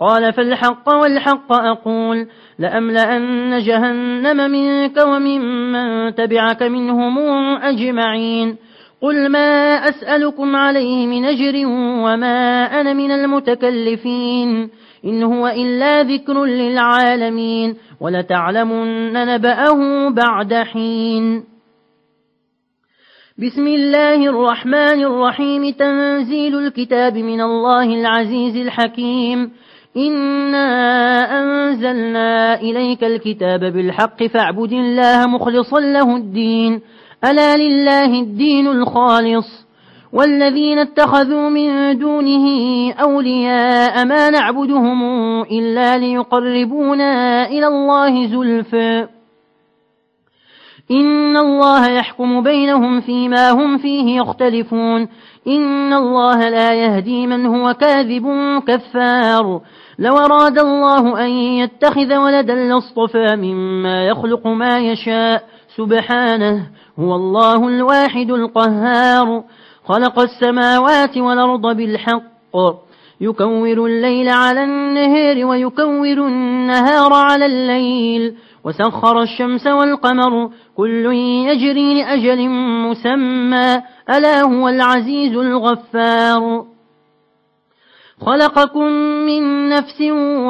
قال فالحق والحق أقول لأملأن جهنم منك ومن من تبعك منهم أجمعين قل ما أسألكم عليه من أجر وما أنا من المتكلفين إن هو إلا ذكر للعالمين ولتعلمن نبأه بعد حين بسم الله الرحمن الرحيم تنزيل الكتاب من الله العزيز الحكيم إنا أنزلنا إليك الكتاب بالحق فاعبد الله مخلصا له الدين ألا لله الدين الخالص والذين اتخذوا من دونه أولياء ما نعبدهم إلا ليقربونا إلى الله زلفا إن الله يحكم بينهم فيما هم فيه يختلفون إن الله لا يهدي من هو كاذب كفار لو أراد الله أن يتخذ ولدا لاصطفى مما يخلق ما يشاء سبحانه هو الله الواحد القهار خلق السماوات والأرض بالحق يكور الليل على النهر ويكور النهار على الليل وسخر الشمس والقمر كل يجري لأجل مسمى. ألا هو العزيز الغفار. خلقكم من نفس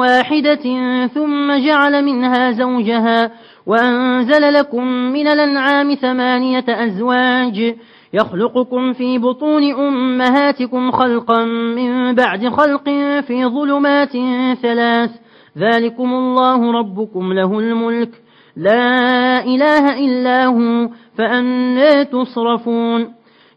واحدة ثم جعل منها زوجها وأنزل لكم من الأنعام ثمانية أزواج. يخلقكم في بطون أمهاتكم خلقا من بعد خلق في ظلمات ثلاث. ذلكم الله ربكم له الملك. لا إله إلا هو فأنا تصرفون.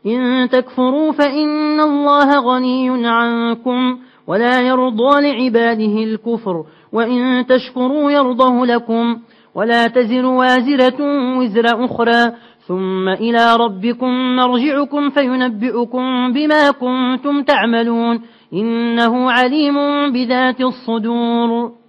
إن تكفروا فإن الله غني عنكم ولا يرضى لعباده الكفر وإن تشكروا يرضه لكم. ولا تزر وازرة وزر أخرى. ثم إلى ربكم مرجعكم فينبئكم بما كنتم تعملون. إنه عليم بذات الصدور.